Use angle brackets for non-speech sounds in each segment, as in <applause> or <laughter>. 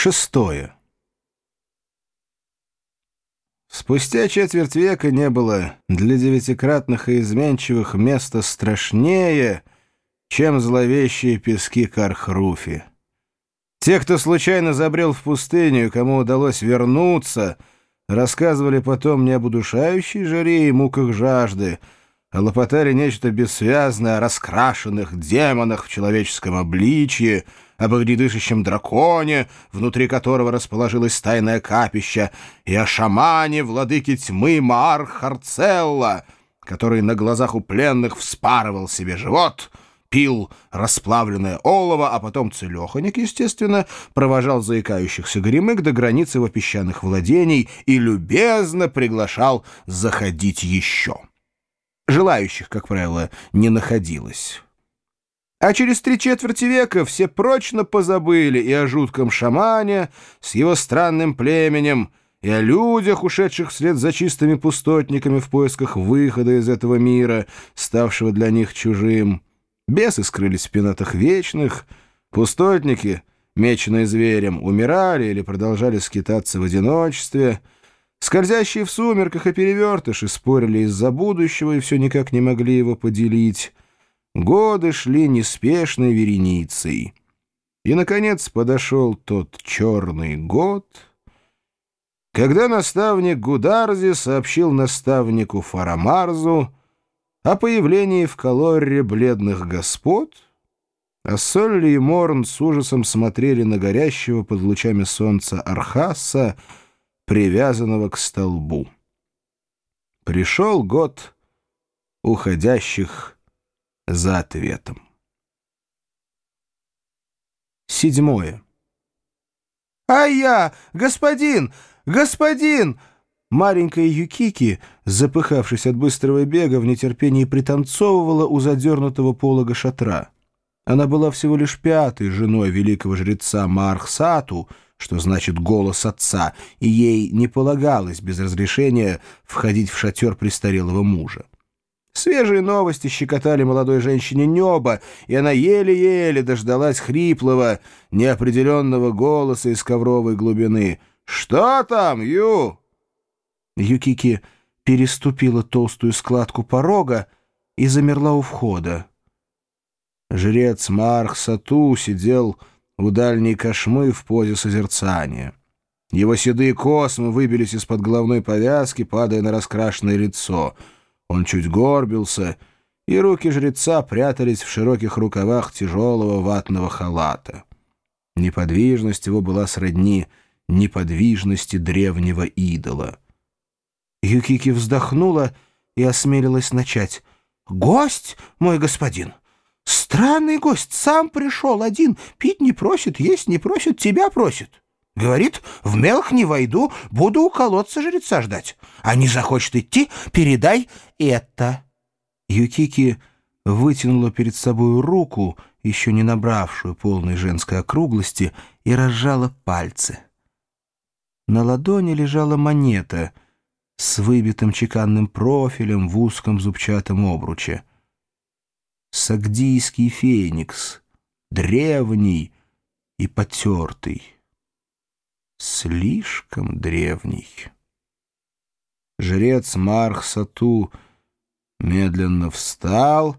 Шестое. Спустя четверть века не было для девятикратных и изменчивых места страшнее, чем зловещие пески Кархруфи. Те, кто случайно забрел в пустыню, кому удалось вернуться, рассказывали потом не об удушающей жаре и муках жажды, лопотали нечто бессвязное о раскрашенных демонах в человеческом обличье, об огнедышащем драконе, внутри которого расположилось тайное капище, и о шамане, владыке тьмы Маар Харцелла, который на глазах у пленных вспарывал себе живот, пил расплавленное олово, а потом целеханик, естественно, провожал заикающихся горемык до границ его песчаных владений и любезно приглашал заходить еще. Желающих, как правило, не находилось. А через три четверти века все прочно позабыли и о жутком шамане с его странным племенем, и о людях, ушедших вслед за чистыми пустотниками в поисках выхода из этого мира, ставшего для них чужим. Бесы скрылись в пенатах вечных, пустотники, меченые зверем, умирали или продолжали скитаться в одиночестве, скользящие в сумерках и перевертыши спорили из-за будущего и все никак не могли его поделить, Годы шли неспешной вереницей. И, наконец, подошел тот черный год, когда наставник Гударзи сообщил наставнику Фарамарзу о появлении в Калорре бледных господ, а Солли и Морн с ужасом смотрели на горящего под лучами солнца Архаса, привязанного к столбу. Пришел год уходящих за ответом. Седьмое. «А я! Господин! Господин!» Маленькая Юкики, запыхавшись от быстрого бега, в нетерпении пританцовывала у задернутого полога шатра. Она была всего лишь пятой женой великого жреца Мархсату, что значит «голос отца», и ей не полагалось без разрешения входить в шатер престарелого мужа. Свежие новости щекотали молодой женщине небо, и она еле-еле дождалась хриплого, неопределенного голоса из ковровой глубины. «Что там, Ю?» Юкики переступила толстую складку порога и замерла у входа. Жрец Марх Сату сидел у дальней кошмы в позе созерцания. Его седые космы выбились из-под головной повязки, падая на раскрашенное лицо — он чуть горбился, и руки жреца прятались в широких рукавах тяжелого ватного халата. Неподвижность его была сродни неподвижности древнего идола. Юкики вздохнула и осмелилась начать. «Гость, мой господин! Странный гость, сам пришел один, пить не просит, есть не просит, тебя просит!» Говорит, в мелх не войду, буду у колодца жреца ждать. А не захочет идти, передай это. Юкики вытянула перед собой руку, еще не набравшую полной женской округлости, и разжала пальцы. На ладони лежала монета с выбитым чеканным профилем в узком зубчатом обруче. Сагдийский феникс, древний и потертый слишком древний. Жрец Марх-Сату медленно встал,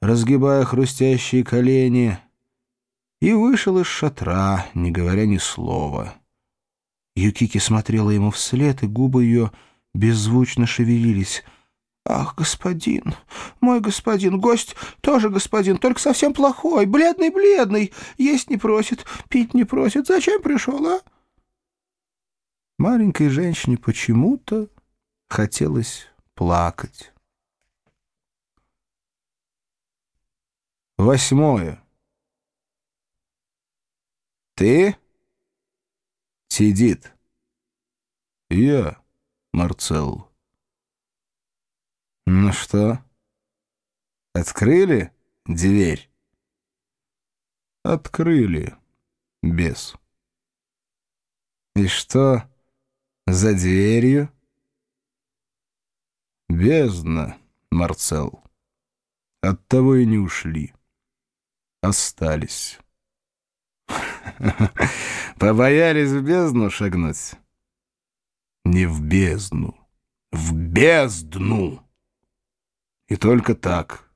разгибая хрустящие колени, и вышел из шатра, не говоря ни слова. Юкики смотрела ему вслед, и губы ее беззвучно шевелились. «Ах, господин, мой господин, гость тоже господин, только совсем плохой, бледный-бледный, есть не просит, пить не просит. Зачем пришел, а?» Маленькой женщине почему-то хотелось плакать. Восьмое. Ты? Сидит. Я, Марцелл. Ну что, открыли дверь? Открыли, без. И что... За дверью? Бездна, Марцел. Оттого и не ушли. Остались. <laughs> Побоялись в бездну шагнуть? Не в бездну, в бездну. И только так.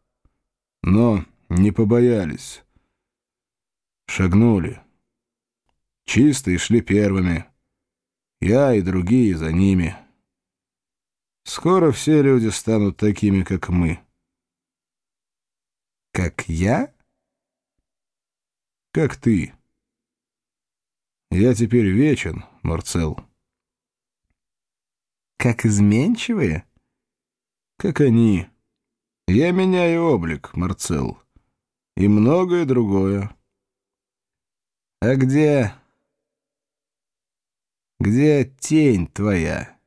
Но не побоялись. Шагнули. Чистые шли первыми. Я и другие за ними. Скоро все люди станут такими, как мы. Как я? Как ты. Я теперь вечен, Марцел. Как изменчивые? Как они. Я меняю облик, Марцел. И многое другое. А где... Где тень твоя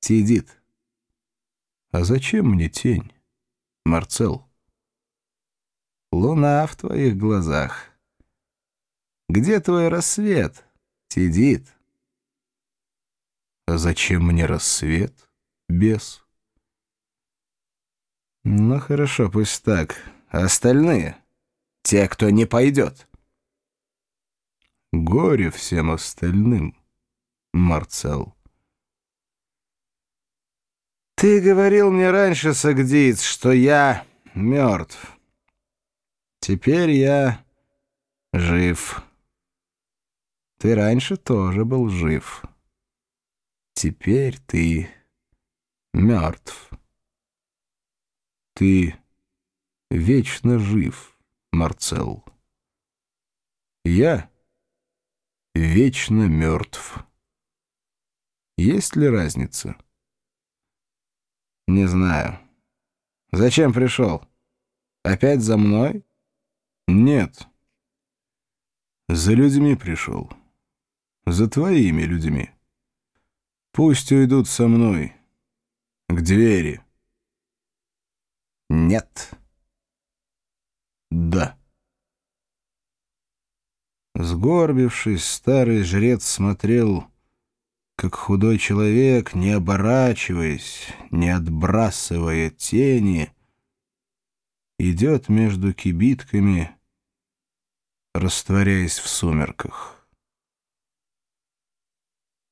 сидит? А зачем мне тень, Марцел? Луна в твоих глазах. Где твой рассвет? Сидит. А зачем мне рассвет, бес? Ну, хорошо, пусть так. А остальные? Те, кто не пойдет. Горе всем остальным, Марцел. Ты говорил мне раньше, Сагдиц, что я мертв. Теперь я жив. Ты раньше тоже был жив. Теперь ты мертв. Ты вечно жив, Марцел. Я вечно мертв. Есть ли разница? Не знаю. Зачем пришел? Опять за мной? Нет. За людьми пришел. За твоими людьми. Пусть уйдут со мной. К двери. Нет. Да. Сгорбившись, старый жрец смотрел, как худой человек, не оборачиваясь, не отбрасывая тени, идет между кибитками, растворяясь в сумерках.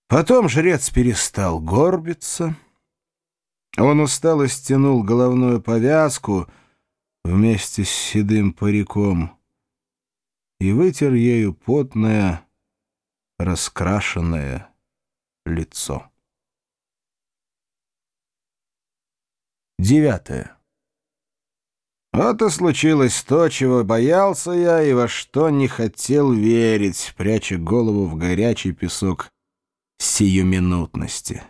Потом жрец перестал горбиться. Он устало стянул головную повязку вместе с седым париком и вытер ею потное, раскрашенное лицо. Девятое. Вот и случилось то, чего боялся я и во что не хотел верить, пряча голову в горячий песок сиюминутности.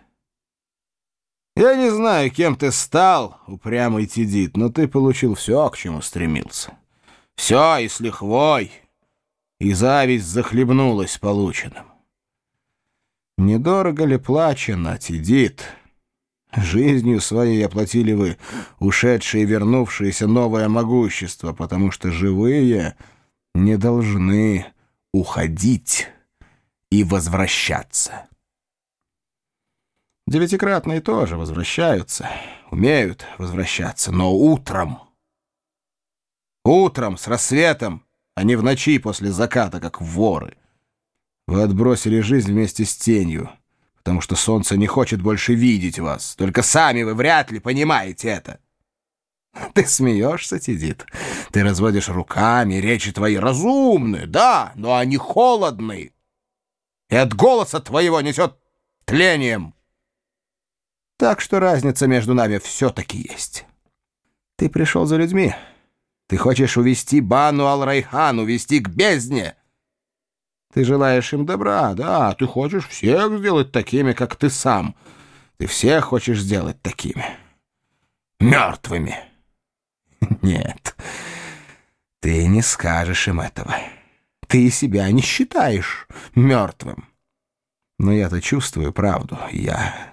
Я не знаю, кем ты стал, упрямый Тидит, но ты получил все, к чему стремился. Все и с лихвой, и зависть захлебнулась полученным. Недорого ли плачено, Тидит? Жизнью своей оплатили вы ушедшие и вернувшиеся новое могущество, потому что живые не должны уходить и возвращаться. Девятикратные тоже возвращаются, умеют возвращаться, но утром. Утром, с рассветом, а не в ночи после заката, как воры. Вы отбросили жизнь вместе с тенью, потому что солнце не хочет больше видеть вас. Только сами вы вряд ли понимаете это. <laughs> Ты смеешься, Тидит? Ты разводишь руками, речи твои разумные, да, но они холодные. И от голоса твоего несет тлением. Так что разница между нами все-таки есть. Ты пришел за людьми. Ты хочешь увести Бану Ал-Райхан, увести к бездне. Ты желаешь им добра, да, ты хочешь всех сделать такими, как ты сам. Ты всех хочешь сделать такими. Мертвыми. <laughs> Нет, ты не скажешь им этого. Ты себя не считаешь мертвым. Но я-то чувствую правду. Я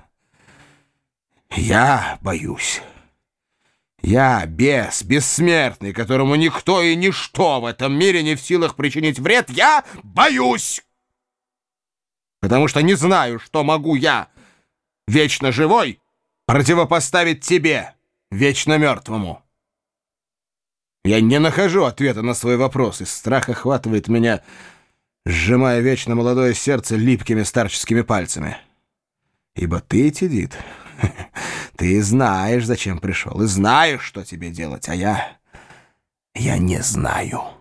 я боюсь. Я бес, бессмертный, которому никто и ничто в этом мире не в силах причинить вред. Я боюсь! Потому что не знаю, что могу я, вечно живой, противопоставить тебе, вечно мертвому. Я не нахожу ответа на свой вопрос, и страх охватывает меня сжимая вечно молодое сердце липкими старческими пальцами. Ибо ты, Тедит, <laughs> ты знаешь, зачем пришел, и знаешь, что тебе делать, а я... я не знаю».